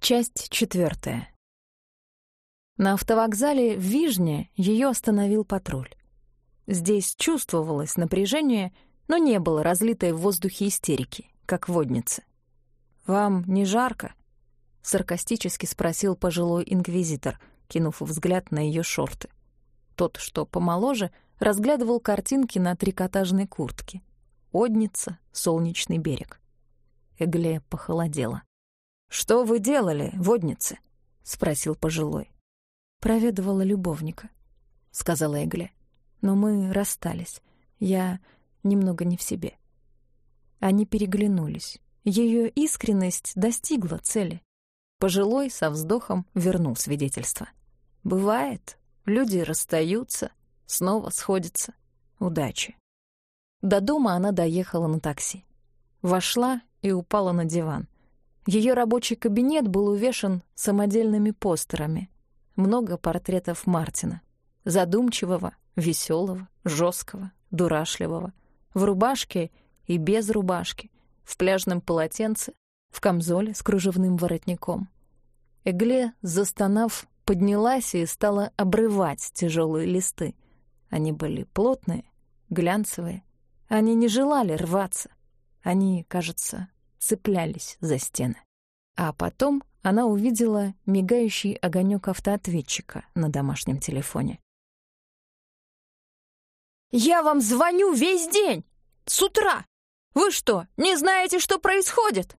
Часть четвертая. На автовокзале в Вижне ее остановил патруль. Здесь чувствовалось напряжение, но не было разлитой в воздухе истерики, как в воднице. «Вам не жарко?» — саркастически спросил пожилой инквизитор, кинув взгляд на ее шорты. Тот, что помоложе, разглядывал картинки на трикотажной куртке. Одница, солнечный берег. Эгле похолодела. «Что вы делали, водницы?» — спросил пожилой. «Проведывала любовника», — сказала Эгле. «Но мы расстались. Я немного не в себе». Они переглянулись. Ее искренность достигла цели. Пожилой со вздохом вернул свидетельство. «Бывает, люди расстаются, снова сходятся. Удачи». До дома она доехала на такси. Вошла и упала на диван. Ее рабочий кабинет был увешан самодельными постерами. Много портретов Мартина. Задумчивого, веселого, жесткого, дурашливого. В рубашке и без рубашки. В пляжном полотенце, в камзоле с кружевным воротником. Эгле, застонав, поднялась и стала обрывать тяжелые листы. Они были плотные, глянцевые. Они не желали рваться. Они, кажется, цеплялись за стены. А потом она увидела мигающий огонек автоответчика на домашнем телефоне. «Я вам звоню весь день! С утра! Вы что, не знаете, что происходит?»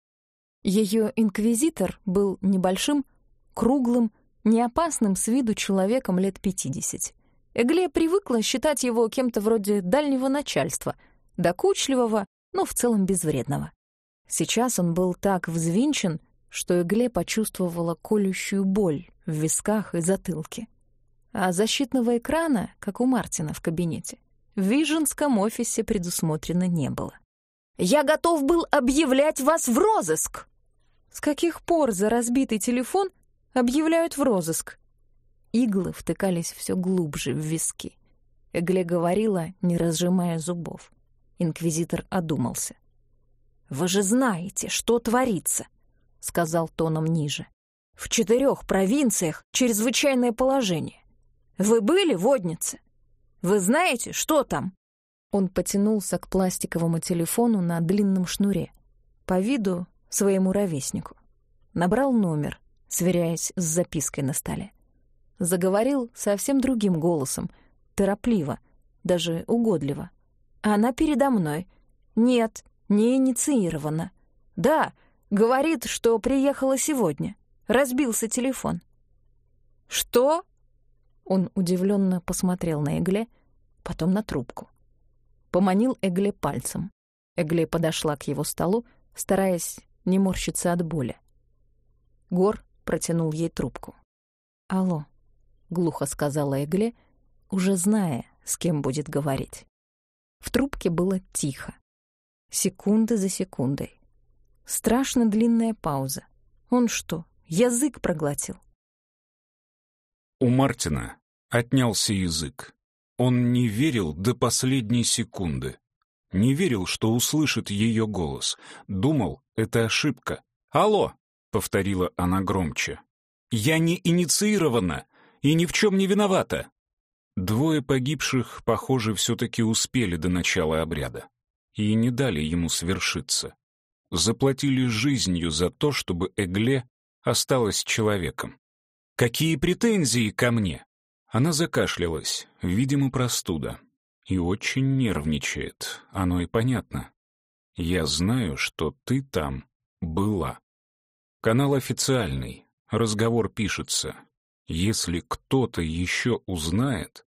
Ее инквизитор был небольшим, круглым, неопасным с виду человеком лет пятидесяти. Эгле привыкла считать его кем-то вроде дальнего начальства, докучливого, но в целом безвредного. Сейчас он был так взвинчен, что Игле почувствовала колющую боль в висках и затылке. А защитного экрана, как у Мартина в кабинете, в Виженском офисе предусмотрено не было. «Я готов был объявлять вас в розыск!» С каких пор за разбитый телефон объявляют в розыск? Иглы втыкались все глубже в виски. Эгле говорила, не разжимая зубов. Инквизитор одумался. «Вы же знаете, что творится», — сказал тоном ниже. «В четырех провинциях чрезвычайное положение. Вы были Воднице? Вы знаете, что там?» Он потянулся к пластиковому телефону на длинном шнуре, по виду своему ровеснику. Набрал номер, сверяясь с запиской на столе. Заговорил совсем другим голосом, торопливо, даже угодливо. «Она передо мной. Нет, не инициирована. Да, говорит, что приехала сегодня. Разбился телефон. Что? Он удивленно посмотрел на Эгле, потом на трубку. Поманил Эгле пальцем. Эгле подошла к его столу, стараясь не морщиться от боли. Гор протянул ей трубку. «Алло», — глухо сказала Эгле, уже зная, с кем будет говорить. В трубке было тихо. Секунды за секундой. Страшно длинная пауза. Он что, язык проглотил? У Мартина отнялся язык. Он не верил до последней секунды. Не верил, что услышит ее голос. Думал, это ошибка. «Алло!» — повторила она громче. «Я не инициирована и ни в чем не виновата!» Двое погибших, похоже, все-таки успели до начала обряда и не дали ему свершиться. Заплатили жизнью за то, чтобы Эгле осталась человеком. «Какие претензии ко мне?» Она закашлялась, видимо, простуда. И очень нервничает, оно и понятно. «Я знаю, что ты там была». Канал официальный, разговор пишется. Если кто-то еще узнает...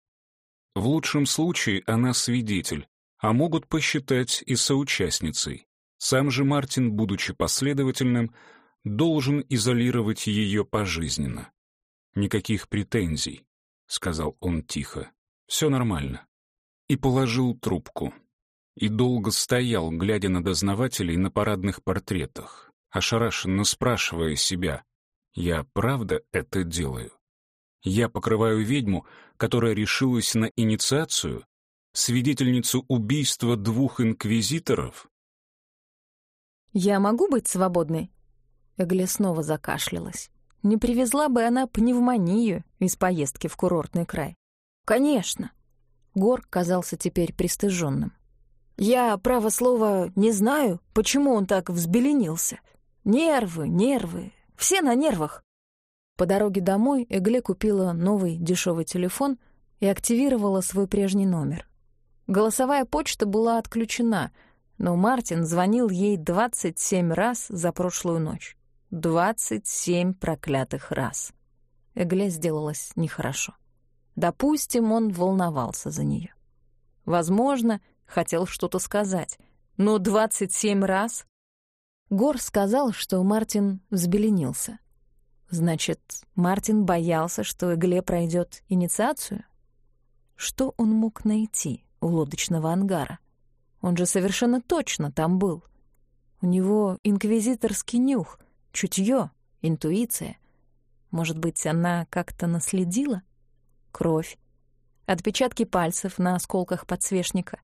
В лучшем случае она свидетель, а могут посчитать и соучастницей. Сам же Мартин, будучи последовательным, должен изолировать ее пожизненно. «Никаких претензий», — сказал он тихо. «Все нормально». И положил трубку. И долго стоял, глядя на дознавателей на парадных портретах, ошарашенно спрашивая себя, «Я правда это делаю? Я покрываю ведьму, которая решилась на инициацию, свидетельницу убийства двух инквизиторов? «Я могу быть свободной?» Эгле снова закашлялась. Не привезла бы она пневмонию из поездки в курортный край. «Конечно!» Гор казался теперь пристыженным. «Я, право слово, не знаю, почему он так взбеленился. Нервы, нервы, все на нервах». По дороге домой Эгле купила новый дешевый телефон и активировала свой прежний номер. Голосовая почта была отключена, но Мартин звонил ей 27 раз за прошлую ночь. 27 проклятых раз. Эгле сделалось нехорошо. Допустим, он волновался за нее. Возможно, хотел что-то сказать, но 27 раз... Гор сказал, что Мартин взбеленился. Значит, Мартин боялся, что Эгле пройдет инициацию? Что он мог найти у лодочного ангара? Он же совершенно точно там был. У него инквизиторский нюх, Чутье, интуиция. Может быть, она как-то наследила? Кровь. Отпечатки пальцев на осколках подсвечника.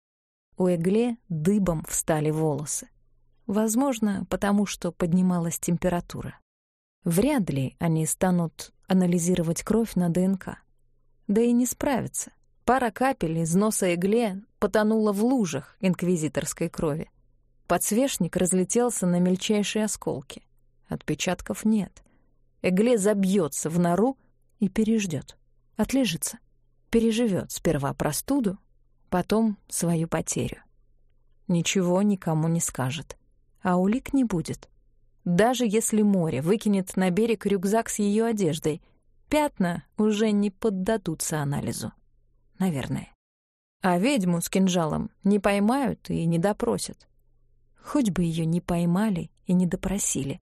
У Эгле дыбом встали волосы. Возможно, потому что поднималась температура. Вряд ли они станут анализировать кровь на ДНК. Да и не справятся. Пара капель из носа Эгле потонула в лужах инквизиторской крови. Подсвечник разлетелся на мельчайшие осколки. Отпечатков нет. Эгле забьется в нору и переждет. Отлежится. Переживет сперва простуду, потом свою потерю. Ничего никому не скажет. А улик не будет. Даже если море выкинет на берег рюкзак с ее одеждой, пятна уже не поддадутся анализу. Наверное. А ведьму с кинжалом не поймают и не допросят. Хоть бы ее не поймали и не допросили.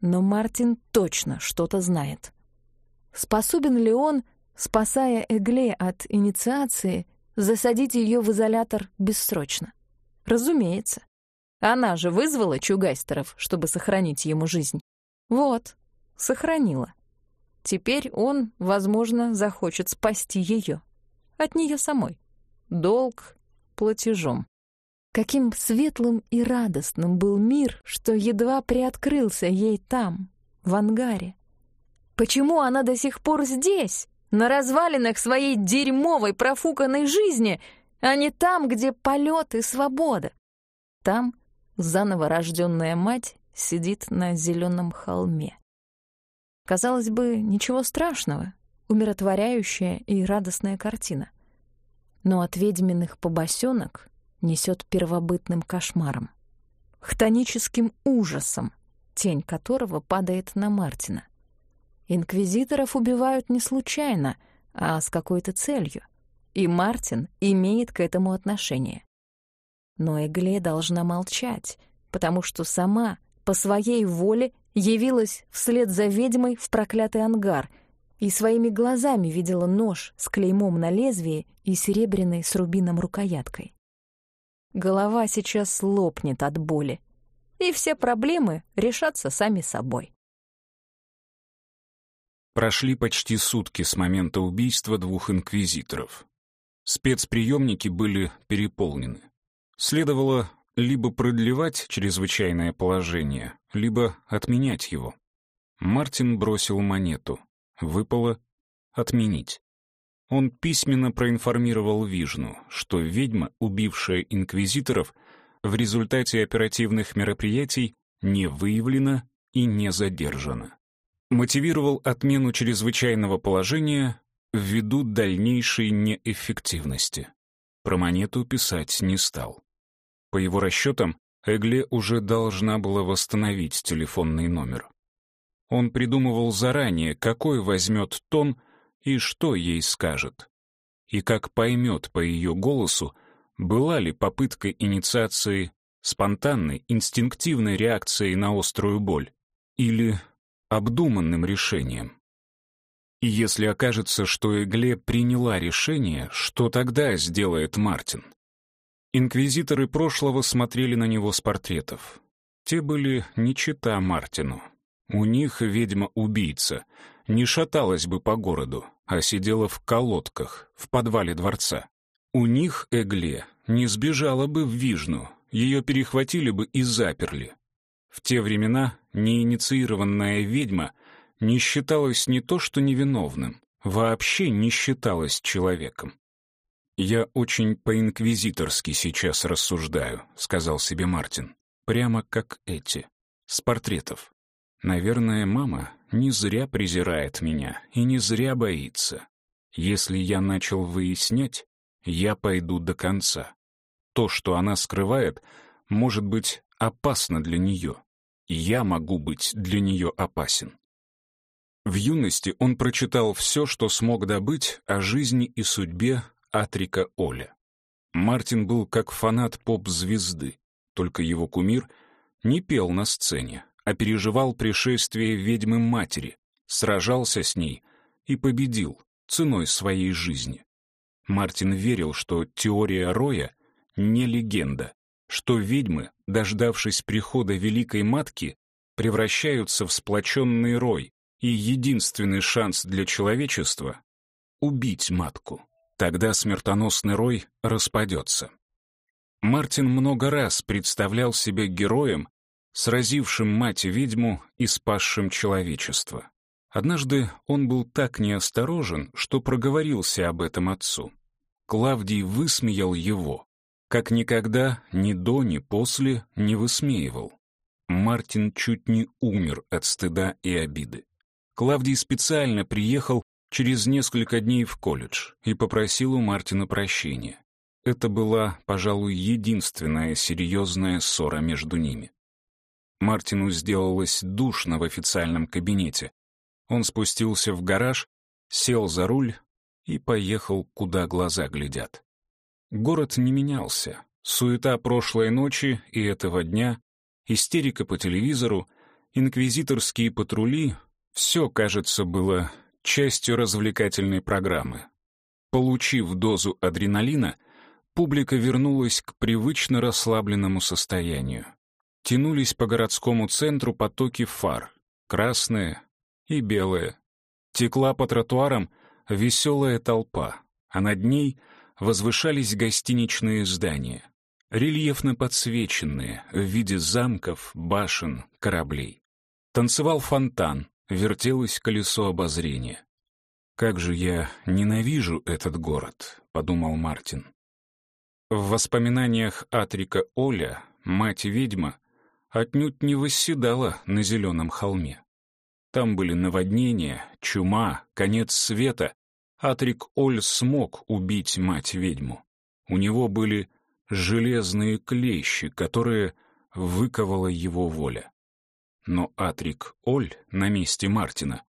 Но Мартин точно что-то знает. Способен ли он, спасая Эгле от инициации, засадить ее в изолятор бессрочно? Разумеется. Она же вызвала Чугайстеров, чтобы сохранить ему жизнь. Вот, сохранила. Теперь он, возможно, захочет спасти ее. От нее самой. Долг платежом. Каким светлым и радостным был мир, что едва приоткрылся ей там, в ангаре. Почему она до сих пор здесь, на развалинах своей дерьмовой профуканной жизни, а не там, где полет и свобода? Там заново рожденная мать сидит на зеленом холме. Казалось бы, ничего страшного, умиротворяющая и радостная картина. Но от ведьминых побосенок несет первобытным кошмаром, хтоническим ужасом, тень которого падает на Мартина. Инквизиторов убивают не случайно, а с какой-то целью, и Мартин имеет к этому отношение. Но Эгле должна молчать, потому что сама, по своей воле, явилась вслед за ведьмой в проклятый ангар и своими глазами видела нож с клеймом на лезвии и серебряной с рубином рукояткой. Голова сейчас лопнет от боли, и все проблемы решатся сами собой. Прошли почти сутки с момента убийства двух инквизиторов. Спецприемники были переполнены. Следовало либо продлевать чрезвычайное положение, либо отменять его. Мартин бросил монету. Выпало «отменить». Он письменно проинформировал Вижну, что ведьма, убившая инквизиторов, в результате оперативных мероприятий не выявлена и не задержана. Мотивировал отмену чрезвычайного положения ввиду дальнейшей неэффективности. Про монету писать не стал. По его расчетам, Эгле уже должна была восстановить телефонный номер. Он придумывал заранее, какой возьмет тон — и что ей скажет. И как поймет по ее голосу, была ли попытка инициации спонтанной, инстинктивной реакцией на острую боль или обдуманным решением. И если окажется, что Эгле приняла решение, что тогда сделает Мартин? Инквизиторы прошлого смотрели на него с портретов. Те были не чита Мартину. У них ведьма-убийца не шаталась бы по городу, а сидела в колодках в подвале дворца. У них Эгле не сбежала бы в Вижну, ее перехватили бы и заперли. В те времена неинициированная ведьма не считалась не то что невиновным, вообще не считалась человеком. «Я очень по-инквизиторски сейчас рассуждаю», — сказал себе Мартин. «Прямо как эти. С портретов. Наверное, мама не зря презирает меня и не зря боится. Если я начал выяснять, я пойду до конца. То, что она скрывает, может быть опасно для нее. Я могу быть для нее опасен. В юности он прочитал все, что смог добыть о жизни и судьбе Атрика Оля. Мартин был как фанат поп-звезды, только его кумир не пел на сцене, а переживал пришествие ведьмы-матери, сражался с ней и победил ценой своей жизни. Мартин верил, что теория Роя не легенда, что ведьмы, дождавшись прихода Великой Матки, превращаются в сплоченный рой, и единственный шанс для человечества — убить матку. Тогда смертоносный рой распадется. Мартин много раз представлял себя героем, сразившим мать-ведьму и спасшим человечество. Однажды он был так неосторожен, что проговорился об этом отцу. Клавдий высмеял его, как никогда ни до, ни после не высмеивал. Мартин чуть не умер от стыда и обиды. Клавдий специально приехал через несколько дней в колледж и попросил у Мартина прощения. Это была, пожалуй, единственная серьезная ссора между ними. Мартину сделалось душно в официальном кабинете. Он спустился в гараж, сел за руль и поехал, куда глаза глядят. Город не менялся. Суета прошлой ночи и этого дня, истерика по телевизору, инквизиторские патрули — все, кажется, было частью развлекательной программы. Получив дозу адреналина, публика вернулась к привычно расслабленному состоянию. Тянулись по городскому центру потоки фар, красные и белые. Текла по тротуарам веселая толпа, а над ней — возвышались гостиничные здания, рельефно подсвеченные в виде замков, башен, кораблей. Танцевал фонтан, вертелось колесо обозрения. «Как же я ненавижу этот город», — подумал Мартин. В воспоминаниях Атрика Оля, мать-ведьма, отнюдь не восседала на зеленом холме. Там были наводнения, чума, конец света Атрик Оль смог убить мать-ведьму. У него были железные клещи, которые выковала его воля. Но Атрик Оль на месте Мартина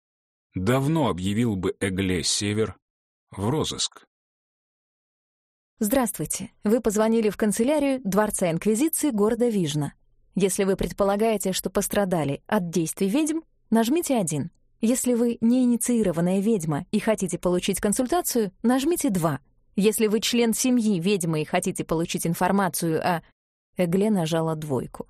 давно объявил бы Эгле Север в розыск. Здравствуйте. Вы позвонили в канцелярию Дворца Инквизиции города Вижна. Если вы предполагаете, что пострадали от действий ведьм, нажмите один — если вы не инициированная ведьма и хотите получить консультацию, нажмите 2. Если вы член семьи ведьмы и хотите получить информацию о... Эгле нажала двойку.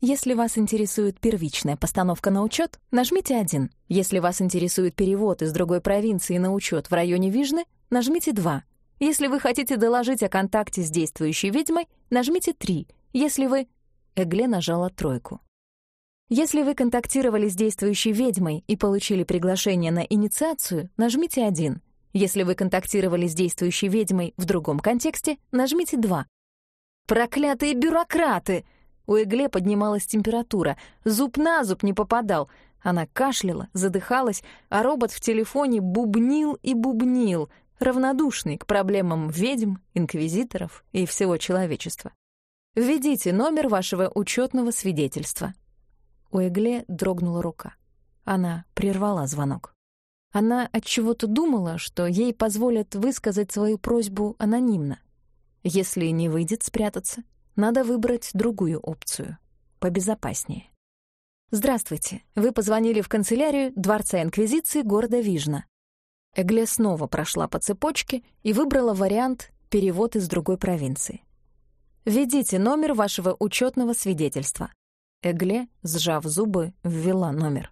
Если вас интересует первичная постановка на учет, нажмите 1. Если вас интересует перевод из другой провинции на учет в районе Вижны, нажмите 2. Если вы хотите доложить о контакте с действующей ведьмой, нажмите 3. Если вы... Эгле нажала тройку. Если вы контактировали с действующей ведьмой и получили приглашение на инициацию, нажмите 1. Если вы контактировали с действующей ведьмой в другом контексте, нажмите 2. Проклятые бюрократы! У Эгле поднималась температура, зуб на зуб не попадал. Она кашляла, задыхалась, а робот в телефоне бубнил и бубнил, равнодушный к проблемам ведьм, инквизиторов и всего человечества. Введите номер вашего учетного свидетельства. У Эгле дрогнула рука. Она прервала звонок. Она от чего-то думала, что ей позволят высказать свою просьбу анонимно. Если не выйдет спрятаться, надо выбрать другую опцию, побезопаснее. Здравствуйте. Вы позвонили в канцелярию Дворца Инквизиции города Вижна. Эгле снова прошла по цепочке и выбрала вариант «Перевод из другой провинции». Введите номер вашего учетного свидетельства. Эгле, сжав зубы, ввела номер.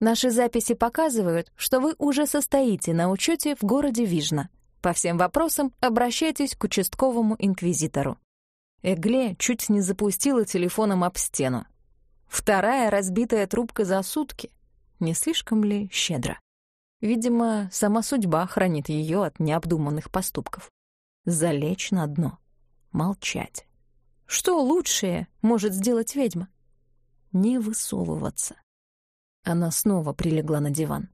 Наши записи показывают, что вы уже состоите на учете в городе Вижна. По всем вопросам обращайтесь к участковому инквизитору. Эгле чуть не запустила телефоном об стену. Вторая разбитая трубка за сутки. Не слишком ли щедро? Видимо, сама судьба хранит ее от необдуманных поступков. Залечь на дно. Молчать. Что лучшее может сделать ведьма? Не высовываться. Она снова прилегла на диван.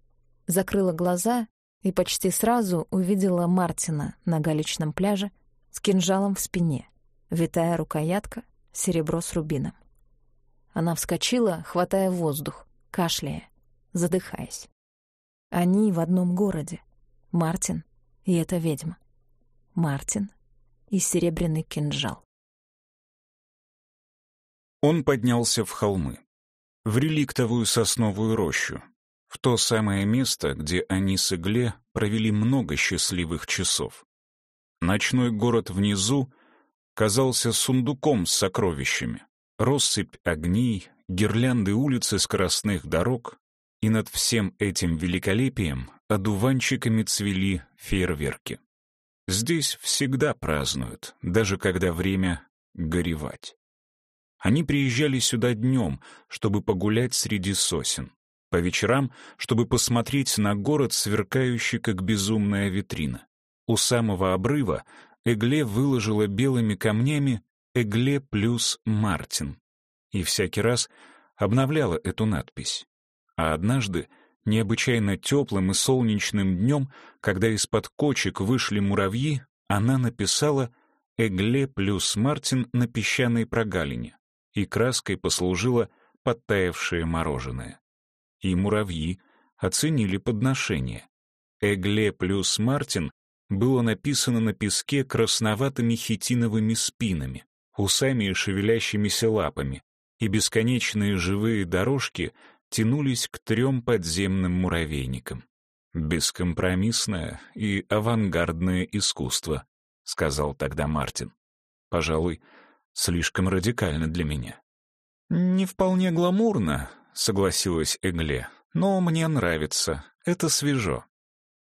Закрыла глаза и почти сразу увидела Мартина на галечном пляже с кинжалом в спине, витая рукоятка, серебро с рубином. Она вскочила, хватая воздух, кашляя, задыхаясь. Они в одном городе. Мартин и эта ведьма. Мартин и серебряный кинжал. Он поднялся в холмы, в реликтовую сосновую рощу, в то самое место, где они с Игле провели много счастливых часов. Ночной город внизу казался сундуком с сокровищами, россыпь огней, гирлянды улиц и скоростных дорог, и над всем этим великолепием одуванчиками цвели фейерверки. Здесь всегда празднуют, даже когда время горевать. Они приезжали сюда днем, чтобы погулять среди сосен по вечерам, чтобы посмотреть на город, сверкающий как безумная витрина. У самого обрыва Эгле выложила белыми камнями «Эгле плюс Мартин» и всякий раз обновляла эту надпись. А однажды, необычайно теплым и солнечным днем, когда из-под кочек вышли муравьи, она написала «Эгле плюс Мартин» на песчаной прогалине, и краской послужило подтаявшее мороженое и муравьи оценили подношение. «Эгле плюс Мартин» было написано на песке красноватыми хитиновыми спинами, усами и шевелящимися лапами, и бесконечные живые дорожки тянулись к трем подземным муравейникам. «Бескомпромиссное и авангардное искусство», — сказал тогда Мартин. «Пожалуй, слишком радикально для меня». «Не вполне гламурно, — согласилась Эгле. «Но мне нравится. Это свежо».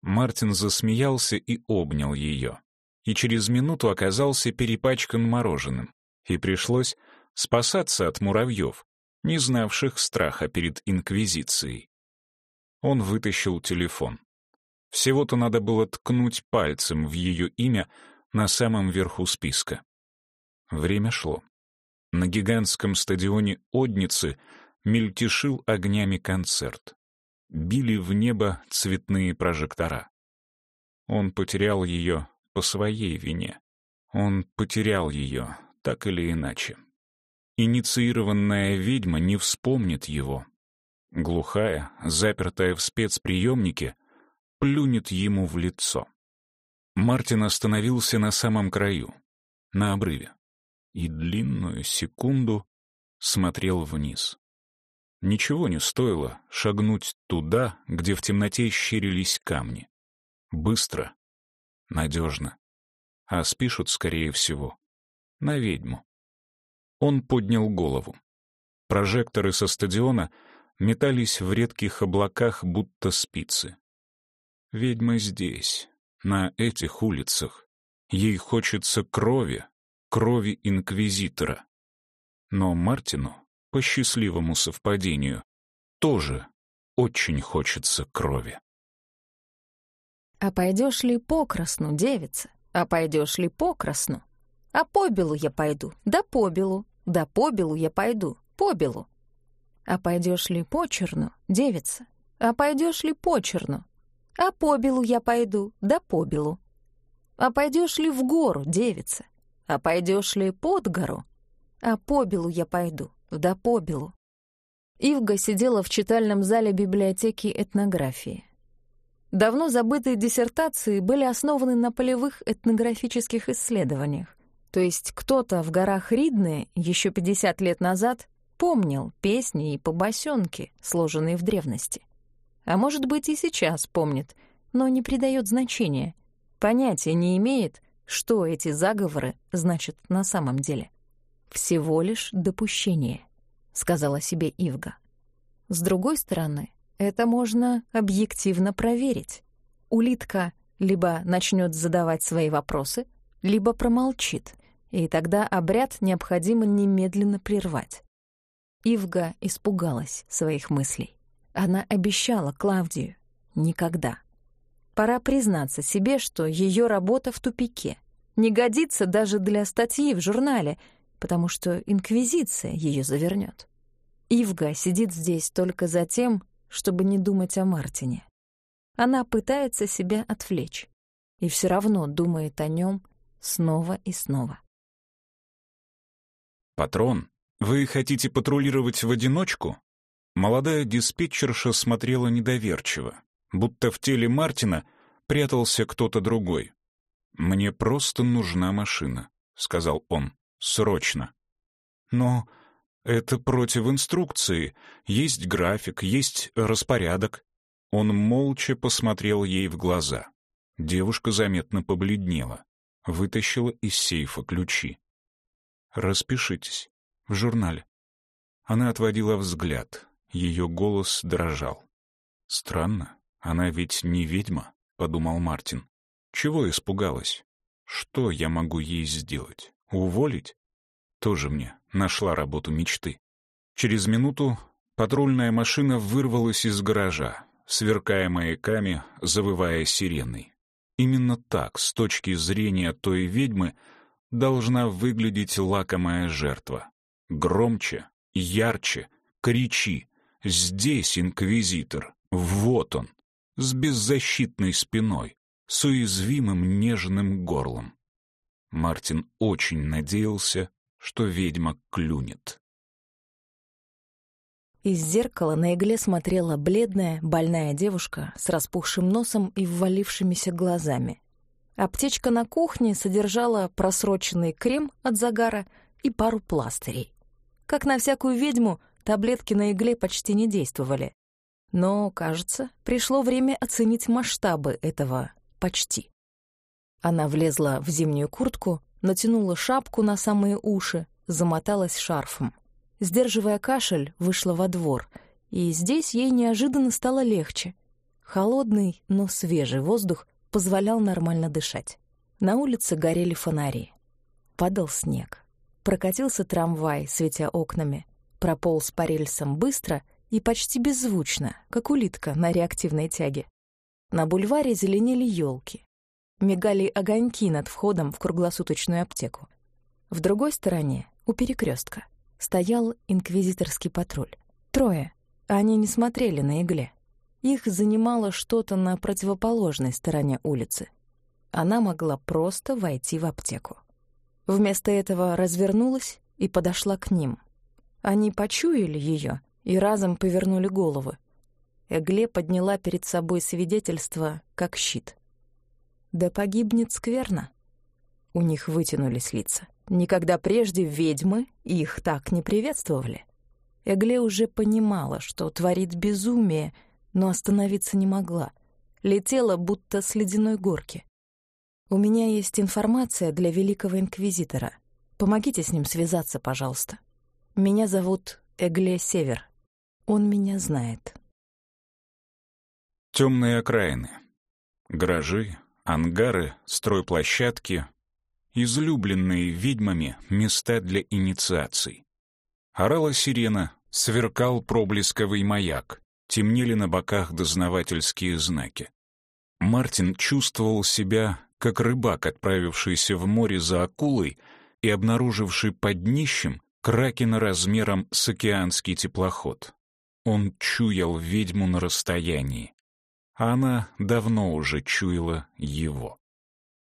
Мартин засмеялся и обнял ее. И через минуту оказался перепачкан мороженым. И пришлось спасаться от муравьев, не знавших страха перед Инквизицией. Он вытащил телефон. Всего-то надо было ткнуть пальцем в ее имя на самом верху списка. Время шло. На гигантском стадионе Одницы мельтешил огнями концерт. Били в небо цветные прожектора. Он потерял ее по своей вине. Он потерял ее, так или иначе. Инициированная ведьма не вспомнит его. Глухая, запертая в спецприемнике, плюнет ему в лицо. Мартин остановился на самом краю, на обрыве, и длинную секунду смотрел вниз. Ничего не стоило шагнуть туда, где в темноте щерились камни. Быстро, надежно. А спишут, скорее всего, на ведьму. Он поднял голову. Прожекторы со стадиона метались в редких облаках, будто спицы. Ведьма здесь, на этих улицах. Ей хочется крови, крови инквизитора. Но Мартину по счастливому совпадению, тоже очень хочется крови. «А пойдешь ли по красну, девица? А пойдешь ли по красну? А по белу я пойду, да по белу, да по белу я пойду, по белу. А пойдешь ли по черну, девица? А пойдешь ли по черну? А по белу я пойду, да по белу. А пойдешь ли в гору, девица? А пойдешь ли под гору? А по белу я пойду, да побелу. Ивга сидела в читальном зале библиотеки этнографии. Давно забытые диссертации были основаны на полевых этнографических исследованиях. То есть кто-то в горах Ридны еще 50 лет назад помнил песни и побосенки, сложенные в древности. А может быть и сейчас помнит, но не придает значения, понятия не имеет, что эти заговоры значат на самом деле. «Всего лишь допущение», — сказала себе Ивга. С другой стороны, это можно объективно проверить. Улитка либо начнет задавать свои вопросы, либо промолчит, и тогда обряд необходимо немедленно прервать. Ивга испугалась своих мыслей. Она обещала Клавдию никогда. Пора признаться себе, что ее работа в тупике. Не годится даже для статьи в журнале, потому что Инквизиция ее завернет. Ивга сидит здесь только за тем, чтобы не думать о Мартине. Она пытается себя отвлечь и все равно думает о нем снова и снова. «Патрон, вы хотите патрулировать в одиночку?» Молодая диспетчерша смотрела недоверчиво, будто в теле Мартина прятался кто-то другой. «Мне просто нужна машина», — сказал он. «Срочно». «Но это против инструкции. Есть график, есть распорядок». Он молча посмотрел ей в глаза. Девушка заметно побледнела. Вытащила из сейфа ключи. «Распишитесь. В журнале». Она отводила взгляд. Ее голос дрожал. «Странно. Она ведь не ведьма», — подумал Мартин. «Чего испугалась? Что я могу ей сделать? Уволить? Тоже мне нашла работу мечты. Через минуту патрульная машина вырвалась из гаража, сверкая маяками, завывая сиреной. Именно так, с точки зрения той ведьмы, должна выглядеть лакомая жертва. Громче, ярче, кричи. Здесь инквизитор, вот он, с беззащитной спиной, с уязвимым нежным горлом. Мартин очень надеялся, что ведьма клюнет. Из зеркала на игле смотрела бледная, больная девушка с распухшим носом и ввалившимися глазами. Аптечка на кухне содержала просроченный крем от загара и пару пластырей. Как на всякую ведьму, таблетки на игле почти не действовали. Но, кажется, пришло время оценить масштабы этого «почти». Она влезла в зимнюю куртку, натянула шапку на самые уши, замоталась шарфом. Сдерживая кашель, вышла во двор, и здесь ей неожиданно стало легче. Холодный, но свежий воздух позволял нормально дышать. На улице горели фонари. Падал снег. Прокатился трамвай, светя окнами. Прополз по рельсам быстро и почти беззвучно, как улитка на реактивной тяге. На бульваре зеленели елки мигали огоньки над входом в круглосуточную аптеку. В другой стороне, у перекрестка, стоял инквизиторский патруль. Трое. Они не смотрели на игле. Их занимало что-то на противоположной стороне улицы. Она могла просто войти в аптеку. Вместо этого развернулась и подошла к ним. Они почуяли ее и разом повернули головы. Эгле подняла перед собой свидетельство как щит. Да погибнет скверно. У них вытянулись лица. Никогда прежде ведьмы их так не приветствовали. Эгле уже понимала, что творит безумие, но остановиться не могла. Летела, будто с ледяной горки. «У меня есть информация для великого инквизитора. Помогите с ним связаться, пожалуйста. Меня зовут Эгле Север. Он меня знает». Темные окраины. Гаражи, ангары, стройплощадки, излюбленные ведьмами места для инициаций. Орала сирена, сверкал проблесковый маяк, темнели на боках дознавательские знаки. Мартин чувствовал себя как рыбак, отправившийся в море за акулой и обнаруживший под днищем кракена размером с океанский теплоход. Он чуял ведьму на расстоянии а она давно уже чуяла его.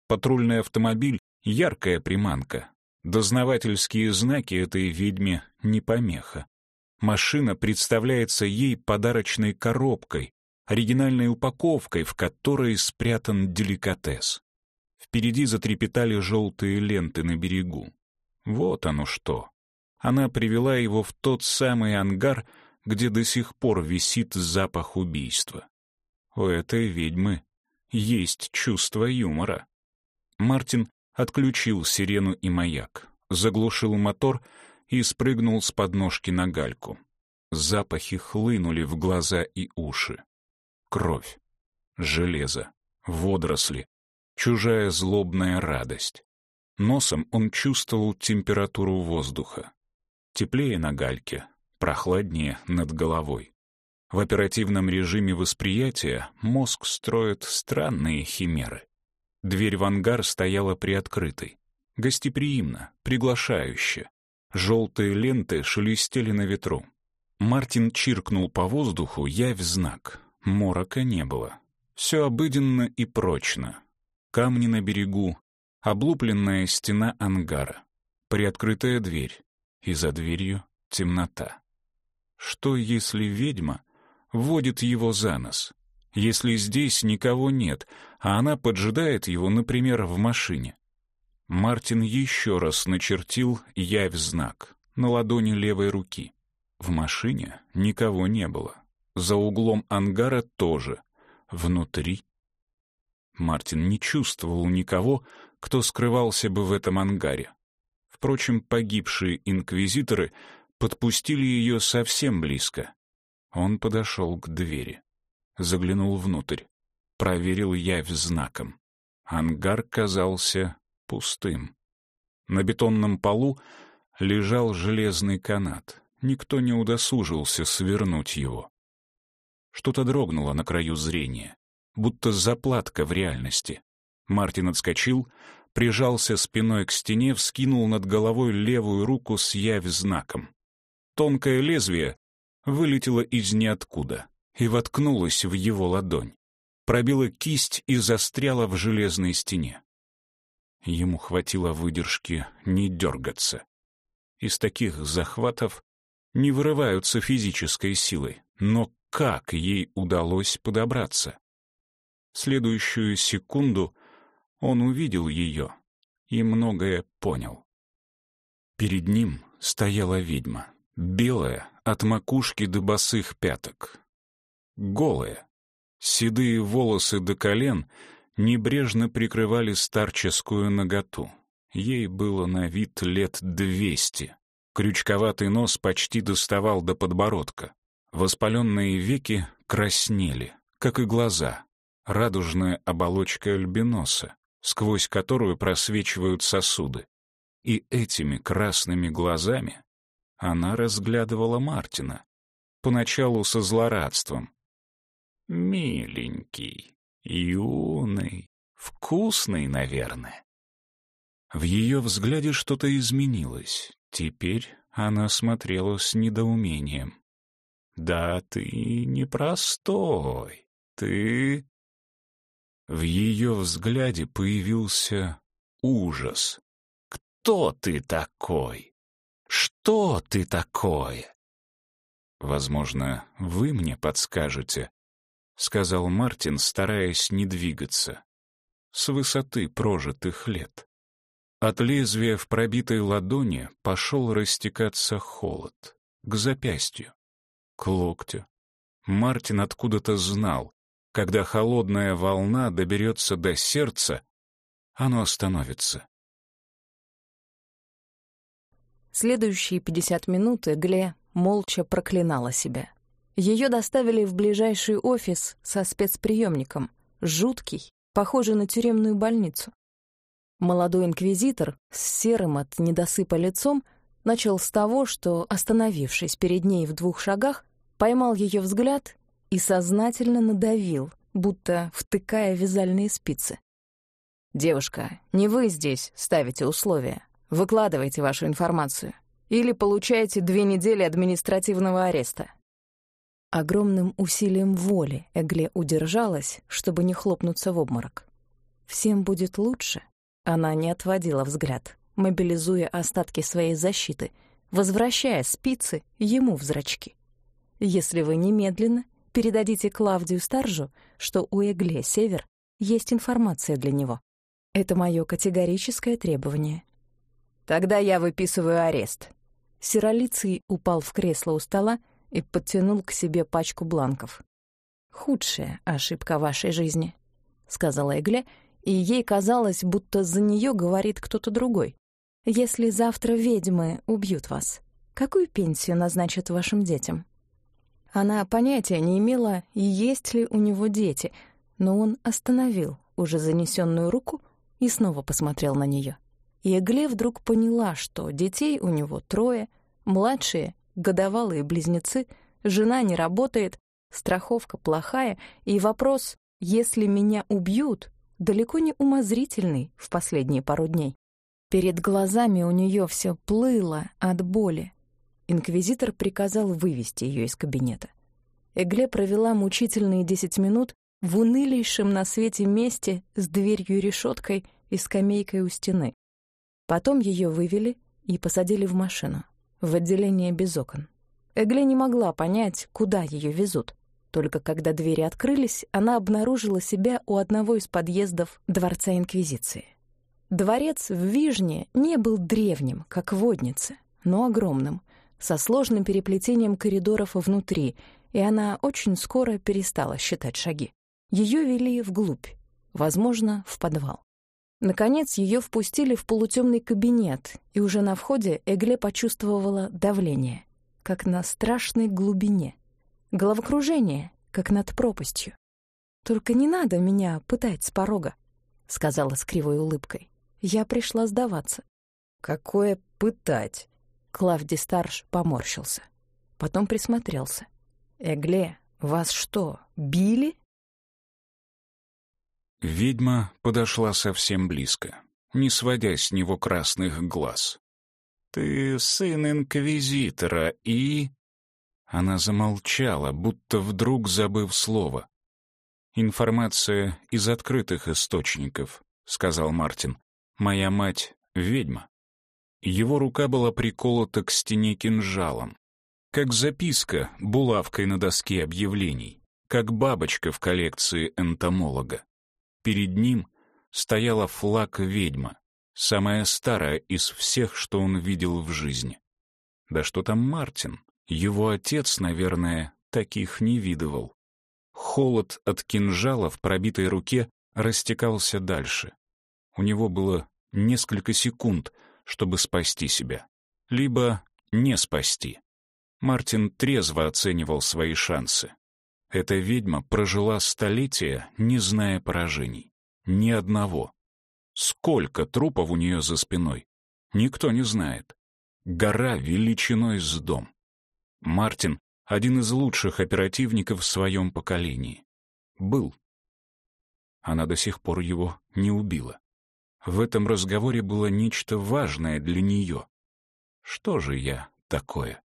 Патрульный автомобиль — яркая приманка. Дознавательские знаки этой ведьме не помеха. Машина представляется ей подарочной коробкой, оригинальной упаковкой, в которой спрятан деликатес. Впереди затрепетали желтые ленты на берегу. Вот оно что. Она привела его в тот самый ангар, где до сих пор висит запах убийства. У этой ведьмы есть чувство юмора. Мартин отключил сирену и маяк, заглушил мотор и спрыгнул с подножки на гальку. Запахи хлынули в глаза и уши. Кровь, железо, водоросли, чужая злобная радость. Носом он чувствовал температуру воздуха. Теплее на гальке, прохладнее над головой. В оперативном режиме восприятия мозг строит странные химеры. Дверь в ангар стояла приоткрытой. Гостеприимно, приглашающе. Желтые ленты шелестели на ветру. Мартин чиркнул по воздуху, явь знак. Морока не было. Все обыденно и прочно. Камни на берегу, облупленная стена ангара, приоткрытая дверь, и за дверью темнота. Что, если ведьма водит его за нос? Если здесь никого нет, а она поджидает его, например, в машине? Мартин еще раз начертил явь-знак на ладони левой руки. В машине никого не было. За углом ангара тоже. Внутри. Мартин не чувствовал никого, кто скрывался бы в этом ангаре. Впрочем, погибшие инквизиторы подпустили ее совсем близко. Он подошел к двери, заглянул внутрь, проверил явь знаком. Ангар казался пустым. На бетонном полу лежал железный канат. Никто не удосужился свернуть его. Что-то дрогнуло на краю зрения, будто заплатка в реальности. Мартин отскочил, прижался спиной к стене, вскинул над головой левую руку с явь-знаком. Тонкое лезвие вылетело из ниоткуда и воткнулось в его ладонь. Пробило кисть и застряло в железной стене. Ему хватило выдержки не дергаться. Из таких захватов не вырываются физической силой, но как ей удалось подобраться? В следующую секунду он увидел ее и многое понял. Перед ним стояла ведьма, белая от макушки до босых пяток. Голая, седые волосы до колен небрежно прикрывали старческую наготу. Ей было на вид лет двести. Крючковатый нос почти доставал до подбородка. Воспаленные веки краснели, как и глаза. Радужная оболочка альбиноса, сквозь которую просвечивают сосуды. И этими красными глазами она разглядывала Мартина, поначалу со злорадством. «Миленький, юный, вкусный, наверное». В ее взгляде что-то изменилось. Теперь она смотрела с недоумением. «Да ты непростой, ты в ее взгляде появился ужас. «Кто ты такой? Что ты такое?» «Возможно, вы мне подскажете», — сказал Мартин, стараясь не двигаться. «С высоты прожитых лет». От лезвия в пробитой ладони пошел растекаться холод. К запястью, к локтю. Мартин откуда-то знал, когда холодная волна доберется до сердца, оно остановится. Следующие 50 минут Эгле молча проклинала себя. Ее доставили в ближайший офис со спецприемником, жуткий, похожий на тюремную больницу. Молодой инквизитор с серым от недосыпа лицом начал с того, что, остановившись перед ней в двух шагах, поймал ее взгляд и сознательно надавил, будто втыкая вязальные спицы. «Девушка, не вы здесь ставите условия. Выкладывайте вашу информацию. Или получаете две недели административного ареста». Огромным усилием воли Эгле удержалась, чтобы не хлопнуться в обморок. «Всем будет лучше». Она не отводила взгляд, мобилизуя остатки своей защиты, возвращая спицы ему в зрачки. «Если вы немедленно передадите Клавдию Старжу, что у Эгле Север есть информация для него. Это мое категорическое требование. Тогда я выписываю арест. Сиролицый упал в кресло у стола и подтянул к себе пачку бланков. «Худшая ошибка вашей жизни», — сказала Эгле, и ей казалось, будто за нее говорит кто-то другой. «Если завтра ведьмы убьют вас, какую пенсию назначат вашим детям?» Она понятия не имела, есть ли у него дети, но он остановил уже занесенную руку и снова посмотрел на нее. И Эгле вдруг поняла, что детей у него трое, младшие годовалые близнецы, жена не работает, страховка плохая, и вопрос «если меня убьют» далеко не умозрительный в последние пару дней. Перед глазами у нее все плыло от боли. Инквизитор приказал вывести ее из кабинета. Эгле провела мучительные десять минут в унылейшем на свете месте с дверью решеткой и скамейкой у стены. Потом ее вывели и посадили в машину, в отделение без окон. Эгле не могла понять, куда ее везут. Только когда двери открылись, она обнаружила себя у одного из подъездов Дворца Инквизиции. Дворец в Вижне не был древним, как водница, но огромным, со сложным переплетением коридоров внутри, и она очень скоро перестала считать шаги. Ее вели вглубь, возможно, в подвал. Наконец, ее впустили в полутемный кабинет, и уже на входе Эгле почувствовала давление, как на страшной глубине — Головокружение, как над пропастью. «Только не надо меня пытать с порога», — сказала с кривой улыбкой. «Я пришла сдаваться». «Какое пытать?» Клавдий Старш поморщился. Потом присмотрелся. «Эгле, вас что, били?» Ведьма подошла совсем близко, не сводя с него красных глаз. «Ты сын инквизитора и...» Она замолчала, будто вдруг забыв слово. «Информация из открытых источников», — сказал Мартин. «Моя мать — ведьма». Его рука была приколота к стене кинжалом. Как записка булавкой на доске объявлений, как бабочка в коллекции энтомолога. Перед ним стояла флаг ведьма, самая старая из всех, что он видел в жизни. Да что там Мартин? Его отец, наверное, таких не видывал. Холод от кинжала в пробитой руке растекался дальше. У него было несколько секунд, чтобы спасти себя. Либо не спасти. Мартин трезво оценивал свои шансы. Эта ведьма прожила столетия, не зная поражений. Ни одного. Сколько трупов у нее за спиной? Никто не знает. Гора величиной с дом. Мартин — один из лучших оперативников в своем поколении. Был. Она до сих пор его не убила. В этом разговоре было нечто важное для нее. Что же я такое?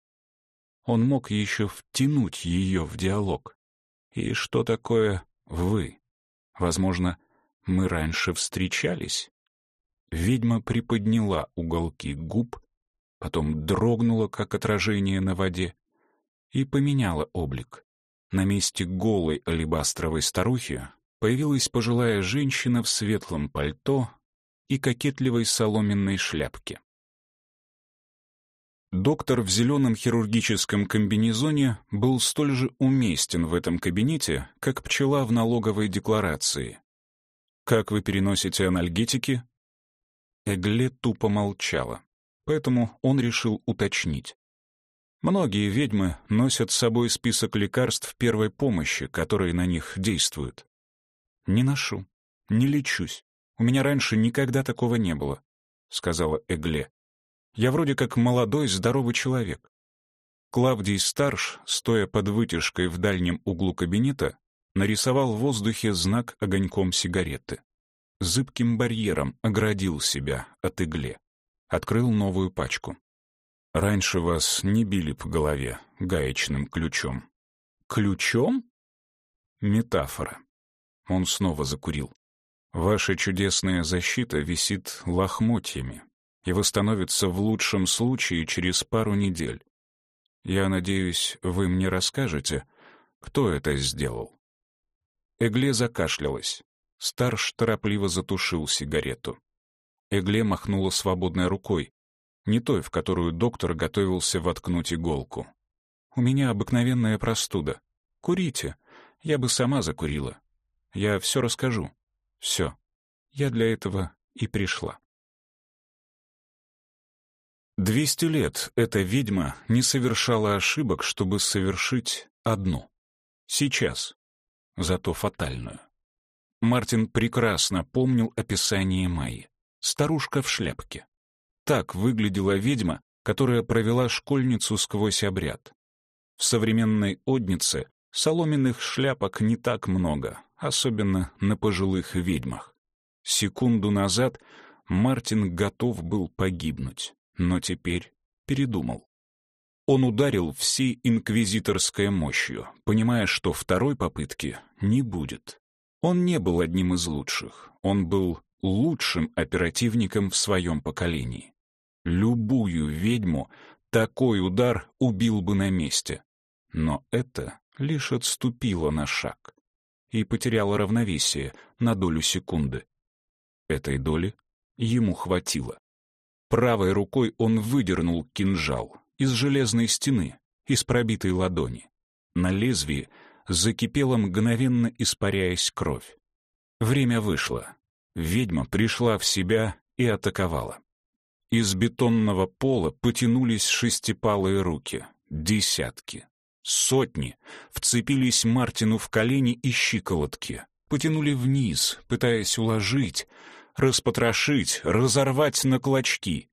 Он мог еще втянуть ее в диалог. И что такое «вы»? Возможно, мы раньше встречались? Ведьма приподняла уголки губ, потом дрогнула, как отражение на воде, и поменяла облик. На месте голой алебастровой старухи появилась пожилая женщина в светлом пальто и кокетливой соломенной шляпке. Доктор в зеленом хирургическом комбинезоне был столь же уместен в этом кабинете, как пчела в налоговой декларации. «Как вы переносите анальгетики?» Эгле тупо молчала, поэтому он решил уточнить. Многие ведьмы носят с собой список лекарств первой помощи, которые на них действуют. «Не ношу, не лечусь. У меня раньше никогда такого не было», — сказала Эгле. «Я вроде как молодой, здоровый человек». Клавдий Старш, стоя под вытяжкой в дальнем углу кабинета, нарисовал в воздухе знак огоньком сигареты. Зыбким барьером оградил себя от игле. Открыл новую пачку. Раньше вас не били по голове гаечным ключом. Ключом? Метафора. Он снова закурил. Ваша чудесная защита висит лохмотьями и восстановится в лучшем случае через пару недель. Я надеюсь, вы мне расскажете, кто это сделал. Эгле закашлялась. Старш торопливо затушил сигарету. Эгле махнула свободной рукой, не той, в которую доктор готовился воткнуть иголку. «У меня обыкновенная простуда. Курите. Я бы сама закурила. Я все расскажу. Все. Я для этого и пришла». Двести лет эта ведьма не совершала ошибок, чтобы совершить одну. Сейчас. Зато фатальную. Мартин прекрасно помнил описание Майи. Старушка в шляпке. Так выглядела ведьма, которая провела школьницу сквозь обряд. В современной Однице соломенных шляпок не так много, особенно на пожилых ведьмах. Секунду назад Мартин готов был погибнуть, но теперь передумал. Он ударил всей инквизиторской мощью, понимая, что второй попытки не будет. Он не был одним из лучших, он был лучшим оперативником в своем поколении. Любую ведьму такой удар убил бы на месте. Но это лишь отступило на шаг и потеряло равновесие на долю секунды. Этой доли ему хватило. Правой рукой он выдернул кинжал из железной стены, из пробитой ладони. На лезвии закипела мгновенно испаряясь кровь. Время вышло. Ведьма пришла в себя и атаковала. Из бетонного пола потянулись шестипалые руки, десятки, сотни, вцепились Мартину в колени и щиколотки, потянули вниз, пытаясь уложить, распотрошить, разорвать на клочки.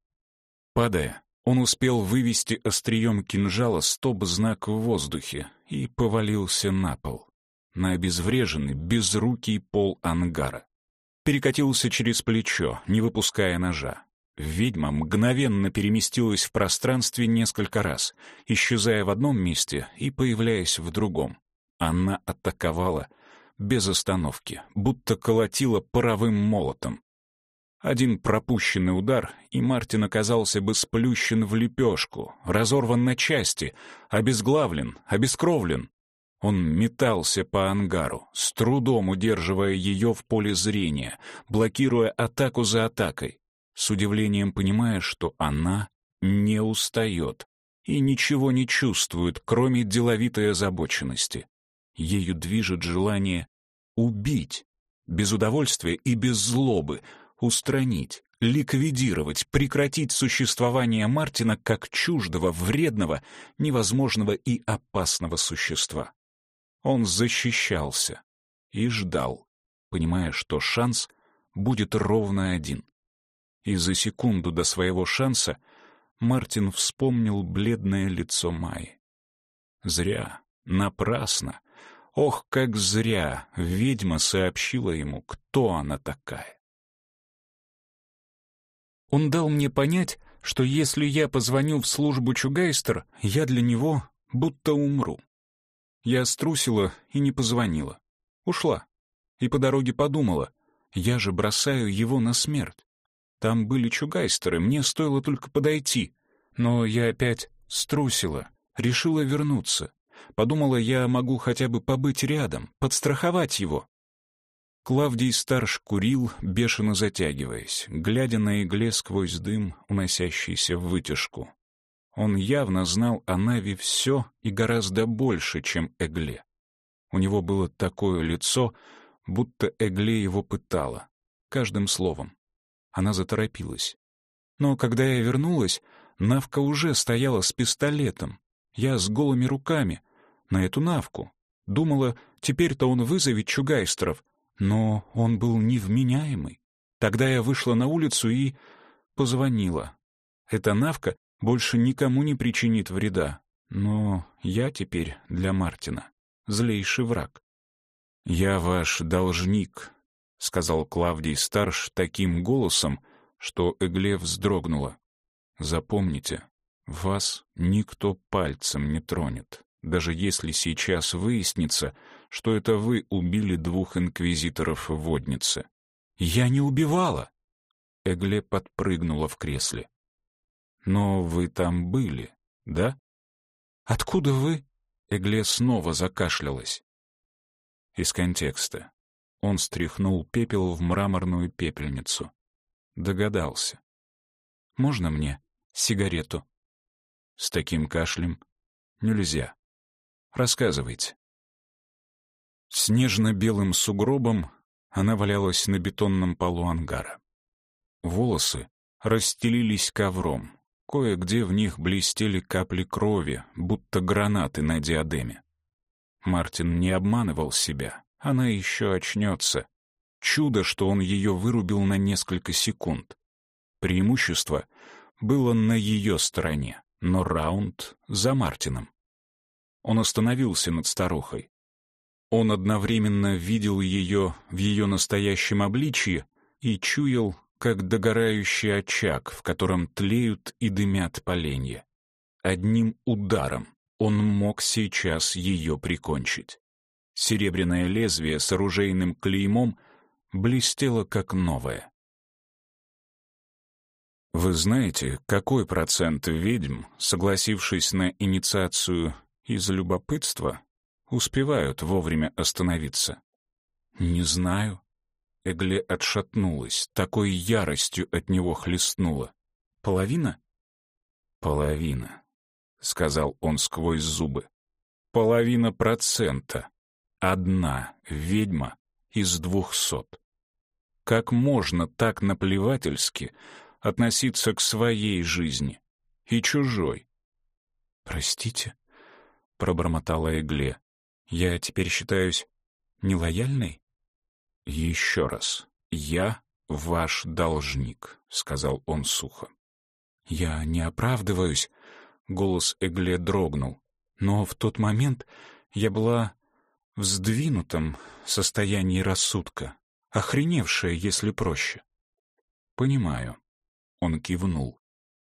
Падая, он успел вывести острием кинжала стоп-знак в воздухе и повалился на пол, на обезвреженный, безрукий пол ангара. Перекатился через плечо, не выпуская ножа. Ведьма мгновенно переместилась в пространстве несколько раз, исчезая в одном месте и появляясь в другом. Она атаковала без остановки, будто колотила паровым молотом. Один пропущенный удар, и Мартин оказался бы сплющен в лепешку, разорван на части, обезглавлен, обескровлен. Он метался по ангару, с трудом удерживая ее в поле зрения, блокируя атаку за атакой, с удивлением понимая, что она не устает и ничего не чувствует, кроме деловитой озабоченности. Ею движет желание убить, без удовольствия и без злобы, устранить, ликвидировать, прекратить существование Мартина как чуждого, вредного, невозможного и опасного существа. Он защищался и ждал, понимая, что шанс будет ровно один. И за секунду до своего шанса Мартин вспомнил бледное лицо Майи. Зря, напрасно, ох, как зря ведьма сообщила ему, кто она такая. Он дал мне понять, что если я позвоню в службу Чугайстер, я для него будто умру. Я струсила и не позвонила. Ушла. И по дороге подумала, я же бросаю его на смерть. Там были чугайстеры, мне стоило только подойти. Но я опять струсила, решила вернуться. Подумала, я могу хотя бы побыть рядом, подстраховать его. Клавдий Старш курил, бешено затягиваясь, глядя на игле сквозь дым, уносящийся в вытяжку. Он явно знал о Нави все и гораздо больше, чем Эгле. У него было такое лицо, будто Эгле его пытала, каждым словом. Она заторопилась. Но когда я вернулась, Навка уже стояла с пистолетом. Я с голыми руками. На эту Навку. Думала, теперь-то он вызовет чугайстеров, но он был невменяемый. Тогда я вышла на улицу и позвонила. Эта навка больше никому не причинит вреда. Но я теперь для Мартина злейший враг. «Я ваш должник», — сказал Клавдий Старш таким голосом, что Эгле вздрогнула. «Запомните, вас никто пальцем не тронет, даже если сейчас выяснится, что это вы убили двух инквизиторов в Воднице. «Я не убивала!» Эгле подпрыгнула в кресле. «Но вы там были, да?» «Откуда вы?» Эгле снова закашлялась. Из контекста. Он стряхнул пепел в мраморную пепельницу. Догадался. «Можно мне сигарету?» «С таким кашлем нельзя. Рассказывайте». Снежно-белым сугробом она валялась на бетонном полу ангара. Волосы расстелились ковром, кое-где в них блестели капли крови, будто гранаты на диадеме. Мартин не обманывал себя, она еще очнется. Чудо, что он ее вырубил на несколько секунд. Преимущество было на ее стороне, но раунд за Мартином. Он остановился над старухой. Он одновременно видел ее в ее настоящем обличье и чуял, как догорающий очаг, в котором тлеют и дымят поленья. Одним ударом он мог сейчас ее прикончить. Серебряное лезвие с оружейным клеймом блестело как новое. Вы знаете, какой процент ведьм, согласившись на инициацию из любопытства, успевают вовремя остановиться? Не знаю. Эгле отшатнулась, такой яростью от него хлестнула. Половина? Половина, сказал он сквозь зубы. Половина процента. Одна ведьма из двухсот. Как можно так наплевательски относиться к своей жизни и чужой? «Простите», — пробормотала Эгле, — «я теперь считаюсь нелояльной?» «Еще раз, я ваш должник», — сказал он сухо. «Я не оправдываюсь», — голос Эгле дрогнул, «но в тот момент я была в сдвинутом состоянии рассудка, охреневшая, если проще». «Понимаю», — он кивнул.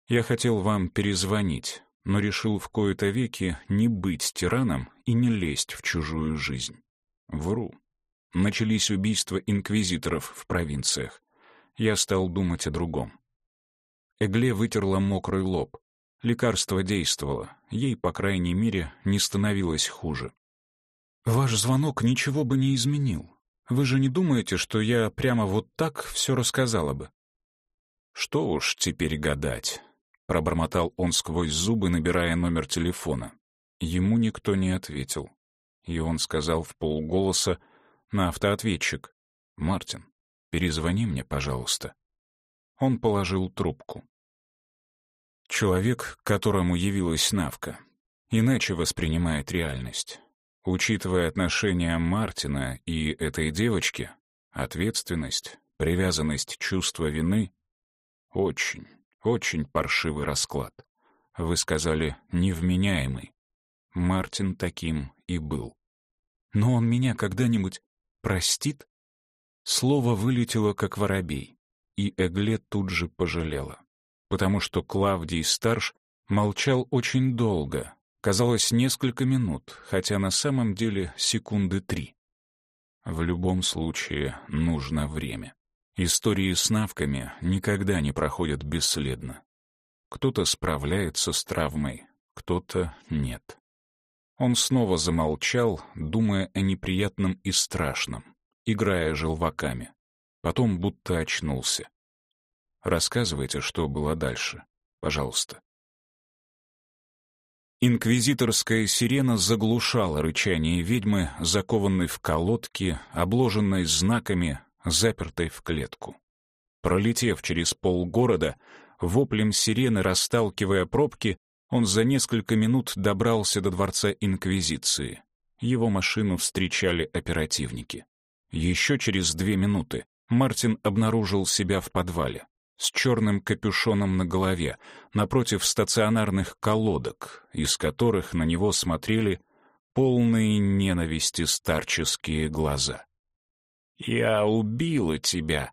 «Я хотел вам перезвонить, но решил в кои-то веки не быть тираном и не лезть в чужую жизнь. Вру. Начались убийства инквизиторов в провинциях. Я стал думать о другом. Эгле вытерла мокрый лоб. Лекарство действовало, ей, по крайней мере, не становилось хуже. «Ваш звонок ничего бы не изменил. Вы же не думаете, что я прямо вот так все рассказала бы?» «Что уж теперь гадать», — пробормотал он сквозь зубы, набирая номер телефона. Ему никто не ответил. И он сказал в полголоса на автоответчик. «Мартин, перезвони мне, пожалуйста». Он положил трубку. Человек, которому явилась Навка, иначе воспринимает реальность. Учитывая отношения Мартина и этой девочки, ответственность, привязанность чувства вины очень, очень паршивый расклад. Вы сказали «невменяемый». Мартин таким и был. Но он меня когда-нибудь простит? Слово вылетело, как воробей, и Эгле тут же пожалела. Потому что Клавдий Старш молчал очень долго, казалось, несколько минут, хотя на самом деле секунды три. В любом случае нужно время. Истории с навками никогда не проходят бесследно. Кто-то справляется с травмой, кто-то нет. Он снова замолчал, думая о неприятном и страшном, играя желваками. Потом будто очнулся. Рассказывайте, что было дальше, пожалуйста. Инквизиторская сирена заглушала рычание ведьмы, закованной в колодки, обложенной знаками, запертой в клетку. Пролетев через полгорода, воплем сирены расталкивая пробки, он за несколько минут добрался до дворца Инквизиции. Его машину встречали оперативники. Еще через две минуты Мартин обнаружил себя в подвале с черным капюшоном на голове, напротив стационарных колодок, из которых на него смотрели полные ненависти старческие глаза. «Я убила тебя,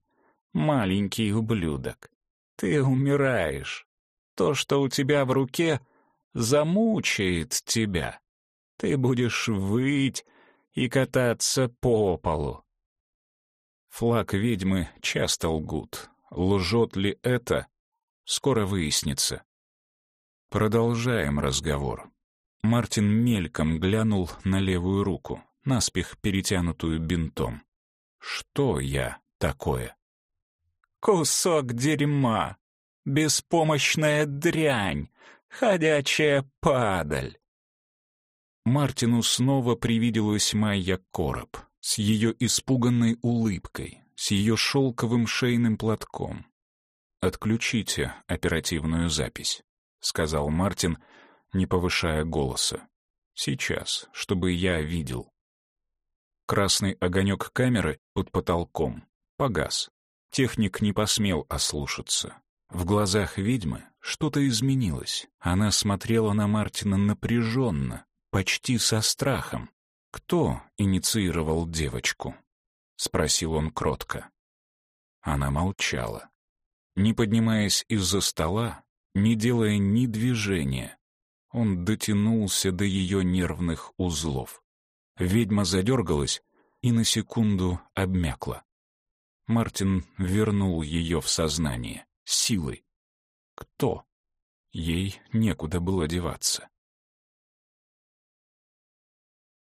маленький ублюдок. Ты умираешь. То, что у тебя в руке, замучает тебя. Ты будешь выть и кататься по полу». Флаг ведьмы часто лгут. Лжет ли это, скоро выяснится. Продолжаем разговор. Мартин мельком глянул на левую руку, наспех перетянутую бинтом. Что я такое? Кусок дерьма, беспомощная дрянь, ходячая падаль. Мартину снова привиделась Майя Короб с ее испуганной улыбкой, с ее шелковым шейным платком. «Отключите оперативную запись», — сказал Мартин, не повышая голоса. «Сейчас, чтобы я видел». Красный огонек камеры под потолком погас. Техник не посмел ослушаться. В глазах ведьмы Что-то изменилось. Она смотрела на Мартина напряженно, почти со страхом. «Кто инициировал девочку?» — спросил он кротко. Она молчала. Не поднимаясь из-за стола, не делая ни движения, он дотянулся до ее нервных узлов. Ведьма задергалась и на секунду обмякла. Мартин вернул ее в сознание, силой. Кто? Ей некуда было деваться.